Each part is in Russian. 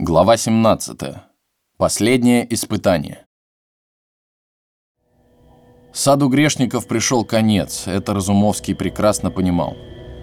Глава 17. Последнее испытание. Саду грешников пришел конец, это Разумовский прекрасно понимал.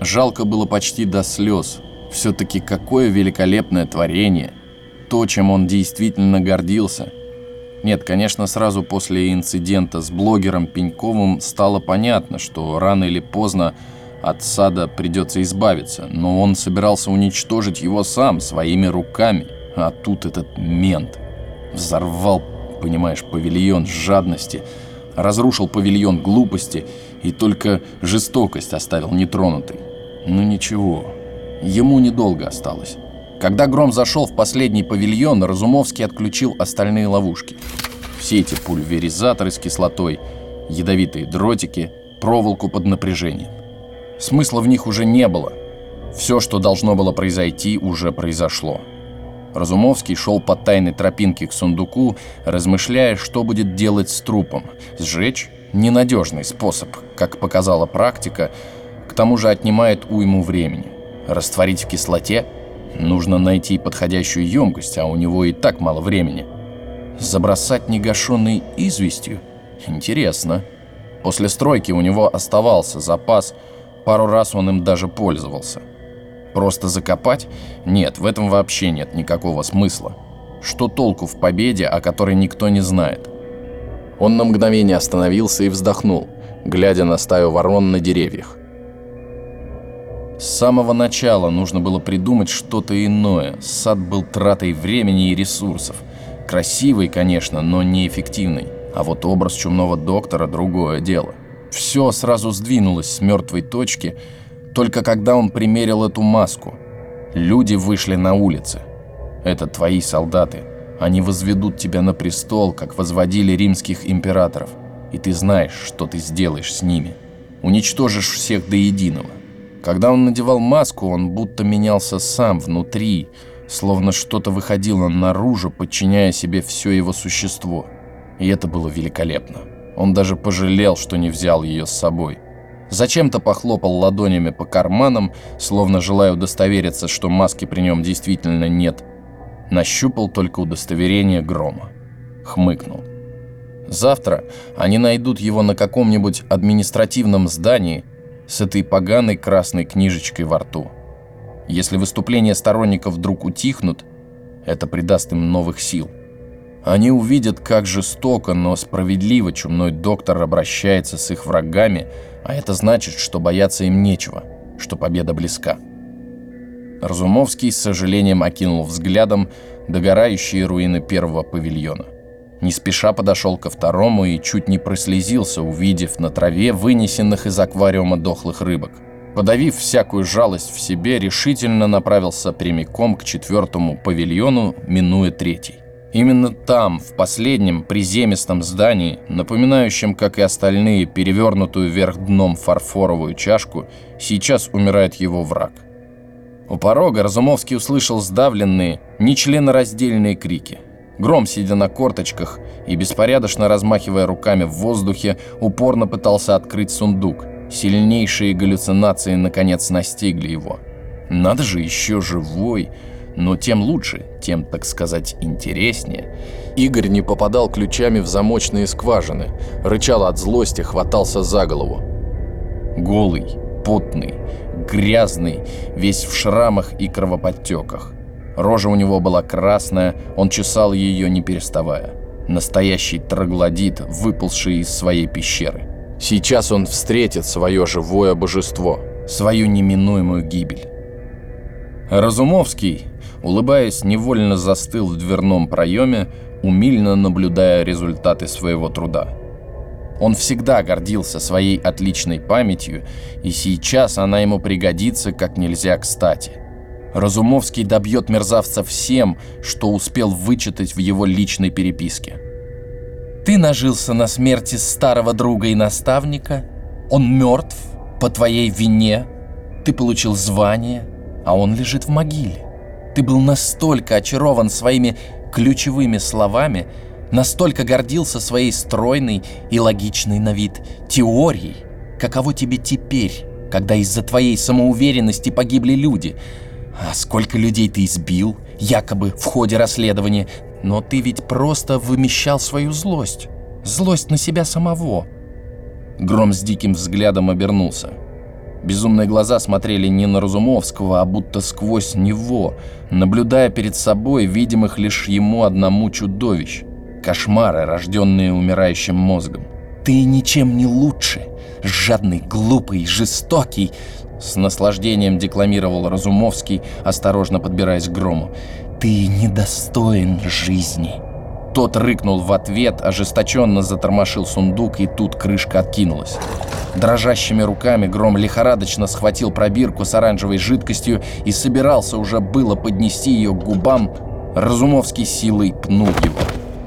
Жалко было почти до слез. Все-таки какое великолепное творение. То, чем он действительно гордился. Нет, конечно, сразу после инцидента с блогером Пеньковым стало понятно, что рано или поздно от сада придется избавиться, но он собирался уничтожить его сам, своими руками. А тут этот мент взорвал, понимаешь, павильон жадности, разрушил павильон глупости и только жестокость оставил нетронутой. Ну ничего, ему недолго осталось. Когда Гром зашел в последний павильон, Разумовский отключил остальные ловушки. Все эти пульверизаторы с кислотой, ядовитые дротики, проволоку под напряжением. Смысла в них уже не было. Все, что должно было произойти, уже произошло. Разумовский шел по тайной тропинке к сундуку, размышляя, что будет делать с трупом. Сжечь – ненадежный способ, как показала практика, к тому же отнимает уйму времени. Растворить в кислоте – нужно найти подходящую емкость, а у него и так мало времени. Забросать негашенной известью – интересно. После стройки у него оставался запас, пару раз он им даже пользовался – Просто закопать? Нет, в этом вообще нет никакого смысла. Что толку в победе, о которой никто не знает? Он на мгновение остановился и вздохнул, глядя на стаю ворон на деревьях. С самого начала нужно было придумать что-то иное. Сад был тратой времени и ресурсов. Красивый, конечно, но неэффективный. А вот образ чумного доктора – другое дело. Все сразу сдвинулось с мертвой точки – только когда он примерил эту маску. Люди вышли на улицы. Это твои солдаты. Они возведут тебя на престол, как возводили римских императоров. И ты знаешь, что ты сделаешь с ними. Уничтожишь всех до единого. Когда он надевал маску, он будто менялся сам внутри, словно что-то выходило наружу, подчиняя себе все его существо. И это было великолепно. Он даже пожалел, что не взял ее с собой. Зачем-то похлопал ладонями по карманам, словно желая удостовериться, что маски при нем действительно нет. Нащупал только удостоверение грома. Хмыкнул. Завтра они найдут его на каком-нибудь административном здании с этой поганой красной книжечкой во рту. Если выступления сторонников вдруг утихнут, это придаст им новых сил. Они увидят, как жестоко, но справедливо чумной доктор обращается с их врагами, а это значит, что бояться им нечего, что победа близка. Разумовский с сожалением окинул взглядом догорающие руины первого павильона. Не спеша подошел ко второму и чуть не прослезился, увидев на траве вынесенных из аквариума дохлых рыбок. Подавив всякую жалость в себе, решительно направился прямиком к четвертому павильону, минуя третий. Именно там, в последнем приземистом здании, напоминающем, как и остальные, перевернутую вверх дном фарфоровую чашку, сейчас умирает его враг. У порога Разумовский услышал сдавленные, нечленораздельные крики. Гром, сидя на корточках и беспорядочно размахивая руками в воздухе, упорно пытался открыть сундук. Сильнейшие галлюцинации наконец настигли его. «Надо же, еще живой!» Но тем лучше, тем, так сказать, интереснее. Игорь не попадал ключами в замочные скважины, рычал от злости, хватался за голову. Голый, потный, грязный, весь в шрамах и кровоподтеках. Рожа у него была красная, он чесал ее не переставая. Настоящий троглодит, выползший из своей пещеры. Сейчас он встретит свое живое божество, свою неминуемую гибель. Разумовский, улыбаясь, невольно застыл в дверном проеме, умильно наблюдая результаты своего труда. Он всегда гордился своей отличной памятью, и сейчас она ему пригодится как нельзя кстати. Разумовский добьет мерзавца всем, что успел вычитать в его личной переписке. «Ты нажился на смерти старого друга и наставника, он мертв по твоей вине, ты получил звание, а он лежит в могиле. Ты был настолько очарован своими ключевыми словами, настолько гордился своей стройной и логичной на вид теорией, каково тебе теперь, когда из-за твоей самоуверенности погибли люди, А сколько людей ты избил, якобы в ходе расследования, но ты ведь просто вымещал свою злость. Злость на себя самого. Гром с диким взглядом обернулся. Безумные глаза смотрели не на Разумовского, а будто сквозь него, наблюдая перед собой видимых лишь ему одному чудовищ. Кошмары, рожденные умирающим мозгом. «Ты ничем не лучше. Жадный, глупый, жестокий!» С наслаждением декламировал Разумовский, осторожно подбираясь к грому. «Ты недостоин жизни!» Тот рыкнул в ответ, ожесточенно затормошил сундук, и тут крышка откинулась. Дрожащими руками Гром лихорадочно схватил пробирку с оранжевой жидкостью и собирался уже было поднести ее к губам. Разумовский силой пнул его.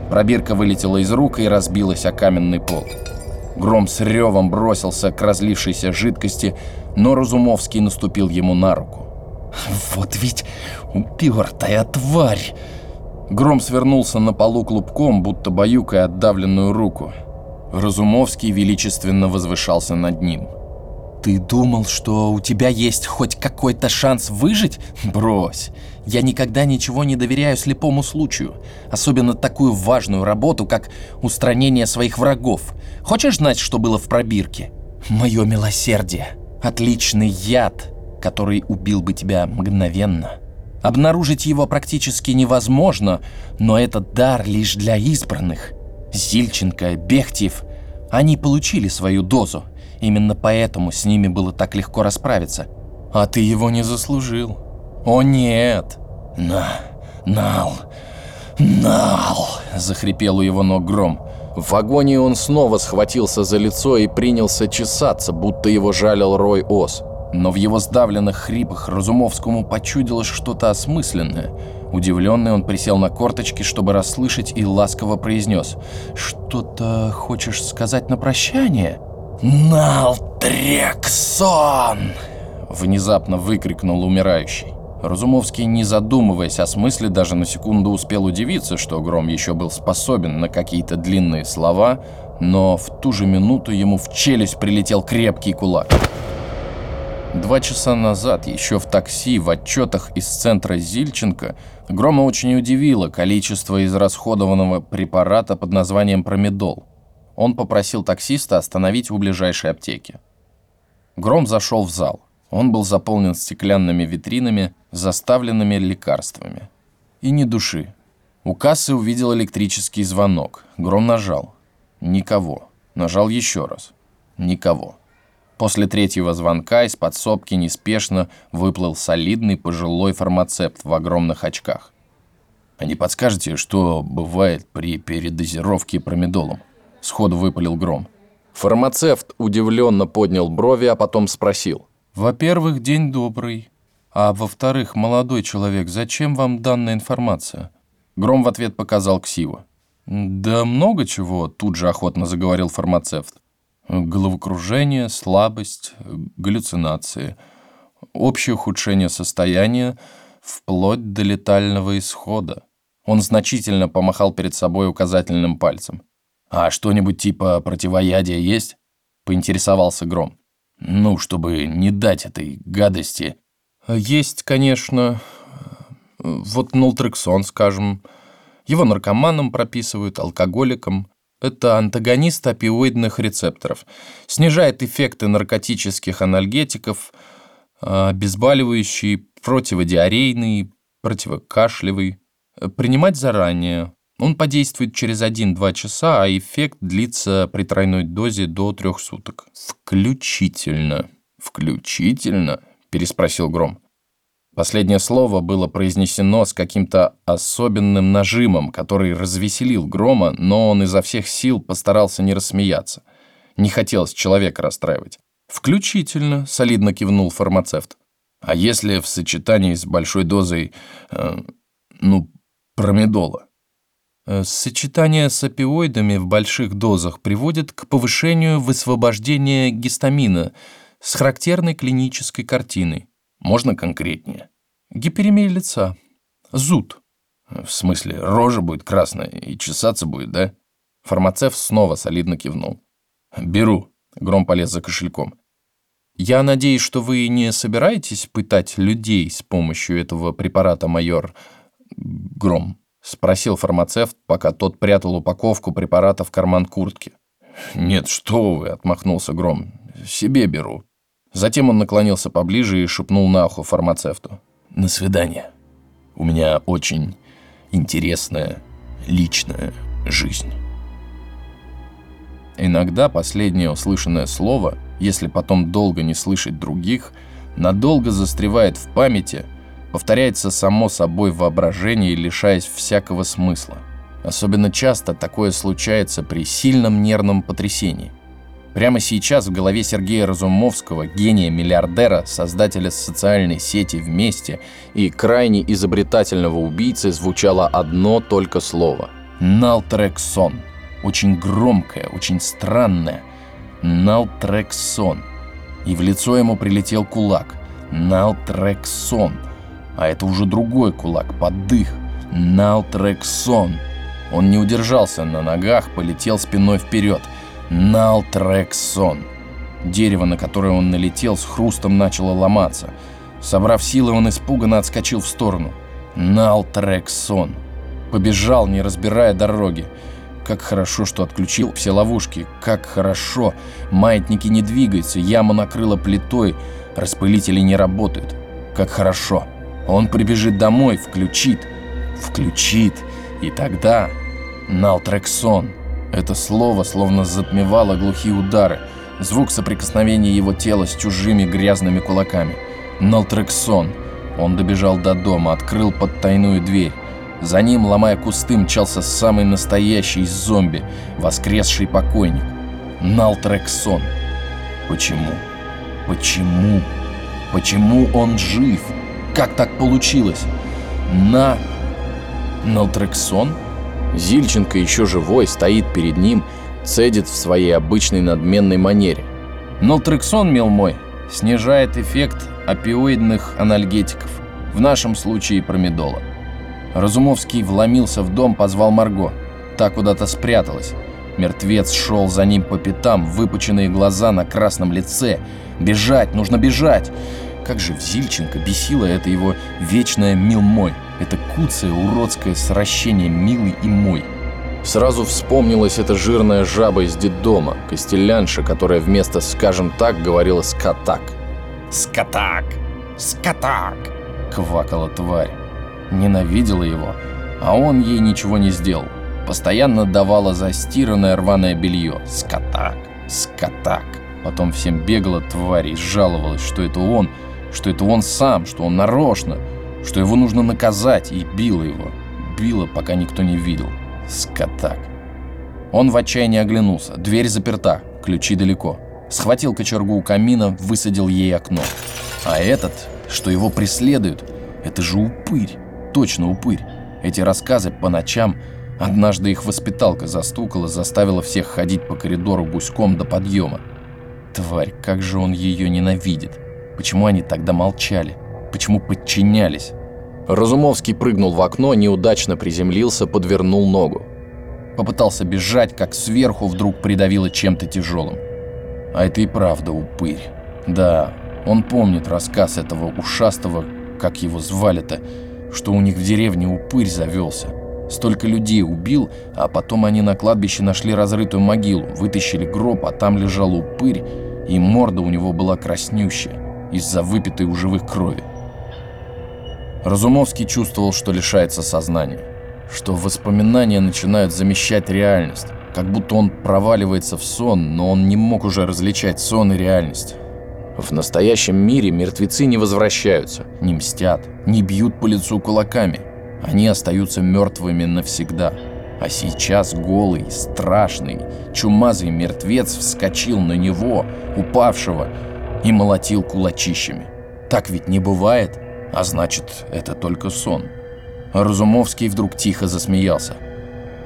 Пробирка вылетела из рук и разбилась о каменный пол. Гром с ревом бросился к разлившейся жидкости, но Разумовский наступил ему на руку. «Вот ведь упертая тварь!» Гром свернулся на полу клубком, будто баюкая отдавленную руку. Разумовский величественно возвышался над ним. «Ты думал, что у тебя есть хоть какой-то шанс выжить? Брось! Я никогда ничего не доверяю слепому случаю. Особенно такую важную работу, как устранение своих врагов. Хочешь знать, что было в пробирке? Мое милосердие. Отличный яд, который убил бы тебя мгновенно». Обнаружить его практически невозможно, но этот дар лишь для избранных. Зильченко, Бехтьев, они получили свою дозу. Именно поэтому с ними было так легко расправиться. А ты его не заслужил. О нет! На, нал, нал, захрипел у его ног гром. В агонии он снова схватился за лицо и принялся чесаться, будто его жалил рой ос. Но в его сдавленных хрипах Разумовскому почудилось что-то осмысленное. Удивленный он присел на корточки, чтобы расслышать, и ласково произнес «Что-то хочешь сказать на прощание?» «Налтрексон!» Внезапно выкрикнул умирающий. Разумовский, не задумываясь о смысле, даже на секунду успел удивиться, что Гром еще был способен на какие-то длинные слова, но в ту же минуту ему в челюсть прилетел крепкий кулак. Два часа назад, еще в такси, в отчетах из центра Зильченко, Грома очень удивило количество израсходованного препарата под названием промедол. Он попросил таксиста остановить у ближайшей аптеки. Гром зашел в зал. Он был заполнен стеклянными витринами, заставленными лекарствами. И ни души. У кассы увидел электрический звонок. Гром нажал. Никого. Нажал еще раз. Никого. После третьего звонка из подсобки неспешно выплыл солидный пожилой фармацевт в огромных очках. «А не подскажете, что бывает при передозировке промедолом?» Сходу выпалил гром. Фармацевт удивленно поднял брови, а потом спросил. «Во-первых, день добрый. А во-вторых, молодой человек, зачем вам данная информация?» Гром в ответ показал ксиву. «Да много чего», тут же охотно заговорил фармацевт головокружение, слабость, галлюцинации, общее ухудшение состояния вплоть до летального исхода. Он значительно помахал перед собой указательным пальцем. «А что-нибудь типа противоядия есть?» — поинтересовался Гром. «Ну, чтобы не дать этой гадости». «Есть, конечно. Вот нолтрексон, скажем. Его наркоманам прописывают, алкоголикам. Это антагонист опиоидных рецепторов. Снижает эффекты наркотических анальгетиков, обезболивающий, противодиарейный, противокашлевый. Принимать заранее. Он подействует через 1-2 часа, а эффект длится при тройной дозе до 3 суток. «Включительно». «Включительно?» – переспросил Гром. Последнее слово было произнесено с каким-то особенным нажимом, который развеселил Грома, но он изо всех сил постарался не рассмеяться. Не хотелось человека расстраивать. «Включительно», — солидно кивнул фармацевт. «А если в сочетании с большой дозой, э, ну, промедола?» э, Сочетание с опиоидами в больших дозах приводит к повышению высвобождения гистамина с характерной клинической картиной. Можно конкретнее? Гиперемия лица. Зуд. В смысле, рожа будет красная и чесаться будет, да? Фармацевт снова солидно кивнул. «Беру». Гром полез за кошельком. Я надеюсь, что вы не собираетесь пытать людей с помощью этого препарата, майор Гром? Спросил фармацевт, пока тот прятал упаковку препарата в карман куртки. «Нет, что вы!» — отмахнулся Гром. «Себе беру». Затем он наклонился поближе и шепнул на ухо фармацевту. «На свидание. У меня очень интересная личная жизнь». Иногда последнее услышанное слово, если потом долго не слышать других, надолго застревает в памяти, повторяется само собой в воображении, лишаясь всякого смысла. Особенно часто такое случается при сильном нервном потрясении. Прямо сейчас в голове Сергея Разумовского, гения-миллиардера, создателя социальной сети «Вместе» и крайне изобретательного убийцы звучало одно только слово – «Налтрексон». Очень громкое, очень странное – «Налтрексон». И в лицо ему прилетел кулак – «Налтрексон». А это уже другой кулак, поддых – «Налтрексон». Он не удержался на ногах, полетел спиной вперед – Налтрексон. Дерево, на которое он налетел, с хрустом начало ломаться. Собрав силы, он испуганно отскочил в сторону. Налтрексон. Побежал, не разбирая дороги. Как хорошо, что отключил все ловушки. Как хорошо. Маятники не двигаются, яму накрыло плитой, распылители не работают. Как хорошо. Он прибежит домой, включит. Включит. И тогда... Налтрексон. Это слово словно затмевало глухие удары, звук соприкосновения его тела с чужими грязными кулаками. Налтрексон. Он добежал до дома, открыл подтайную дверь. За ним, ломая кусты, мчался самый настоящий зомби, воскресший покойник. Налтрексон. Почему? Почему? Почему он жив? Как так получилось? На... Налтрексон? Зильченко, еще живой, стоит перед ним, цедит в своей обычной надменной манере. Нолтрексон, мил мой, снижает эффект опиоидных анальгетиков, в нашем случае промедола. Разумовский вломился в дом, позвал Марго. Та куда-то спряталась. Мертвец шел за ним по пятам, выпученные глаза на красном лице. «Бежать! Нужно бежать!» Как же в Зильченко бесило это его вечное «мил мой». Это куцое, уродское сращение «милый» и «мой». Сразу вспомнилась эта жирная жаба из детдома, костелянша, которая вместо «скажем так» говорила «скатак». «Скатак! Скатак!» — квакала тварь. Ненавидела его, а он ей ничего не сделал. Постоянно давала застиранное рваное белье. «Скатак! Скатак!» Потом всем бегала тварь и жаловалась, что это он, что это он сам, что он нарочно — что его нужно наказать, и била его. Била, пока никто не видел. Скотак. Он в отчаянии оглянулся. Дверь заперта, ключи далеко. Схватил кочергу у камина, высадил ей окно. А этот, что его преследует, это же упырь. Точно упырь. Эти рассказы по ночам Однажды их воспиталка застукала, заставила всех ходить по коридору гуськом до подъема. Тварь, как же он ее ненавидит. Почему они тогда молчали? Почему подчинялись? Разумовский прыгнул в окно, неудачно приземлился, подвернул ногу. Попытался бежать, как сверху вдруг придавило чем-то тяжелым. А это и правда упырь. Да, он помнит рассказ этого ушастого, как его звали-то, что у них в деревне упырь завелся. Столько людей убил, а потом они на кладбище нашли разрытую могилу, вытащили гроб, а там лежал упырь, и морда у него была краснющая из-за выпитой у живых крови. Разумовский чувствовал, что лишается сознания, что воспоминания начинают замещать реальность, как будто он проваливается в сон, но он не мог уже различать сон и реальность. В настоящем мире мертвецы не возвращаются, не мстят, не бьют по лицу кулаками. Они остаются мертвыми навсегда. А сейчас голый, страшный, чумазый мертвец вскочил на него, упавшего, и молотил кулачищами. Так ведь не бывает. А значит, это только сон. Разумовский вдруг тихо засмеялся.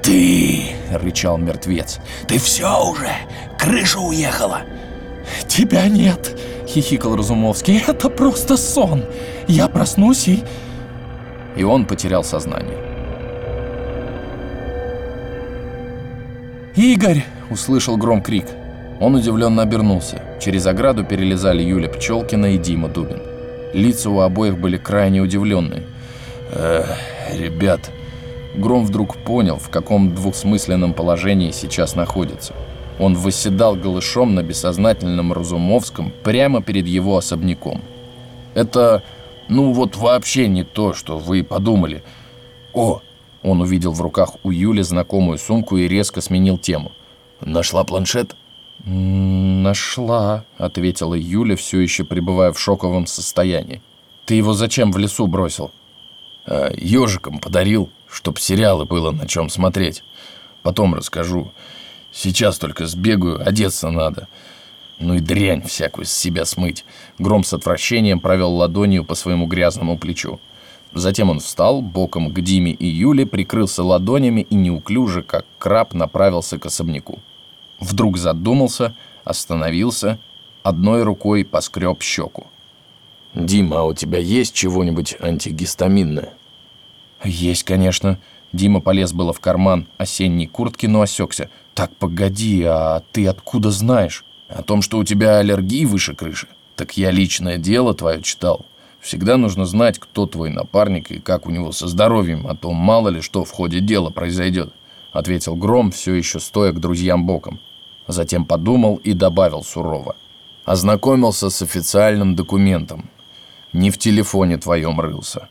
«Ты!» — рычал мертвец. «Ты все уже! Крыша уехала!» «Тебя нет!» — хихикал Разумовский. «Это просто сон! Я проснусь и...» И он потерял сознание. «Игорь!» — услышал гром крик. Он удивленно обернулся. Через ограду перелезали Юля Пчелкина и Дима Дубин. Лица у обоих были крайне удивленные. «Э, ребят...» Гром вдруг понял, в каком двухсмысленном положении сейчас находится. Он восседал голышом на бессознательном Разумовском прямо перед его особняком. «Это, ну вот вообще не то, что вы подумали. О!» Он увидел в руках у Юли знакомую сумку и резко сменил тему. «Нашла планшет?» «Нашла», — ответила Юля, все еще пребывая в шоковом состоянии. «Ты его зачем в лесу бросил?» а, «Ежиком подарил, чтоб сериалы было на чем смотреть. Потом расскажу. Сейчас только сбегаю, одеться надо. Ну и дрянь всякую с себя смыть». Гром с отвращением провел ладонью по своему грязному плечу. Затем он встал, боком к Диме и Юле, прикрылся ладонями и неуклюже, как краб, направился к особняку. Вдруг задумался, остановился, одной рукой поскреб щеку. «Дима, а у тебя есть чего-нибудь антигистаминное?» «Есть, конечно». Дима полез было в карман осенней куртки, но осекся. «Так, погоди, а ты откуда знаешь?» «О том, что у тебя аллергии выше крыши? Так я личное дело твое читал. Всегда нужно знать, кто твой напарник и как у него со здоровьем, а то мало ли что в ходе дела произойдет», — ответил Гром, все еще стоя к друзьям боком. Затем подумал и добавил сурово. «Ознакомился с официальным документом. Не в телефоне твоем рылся.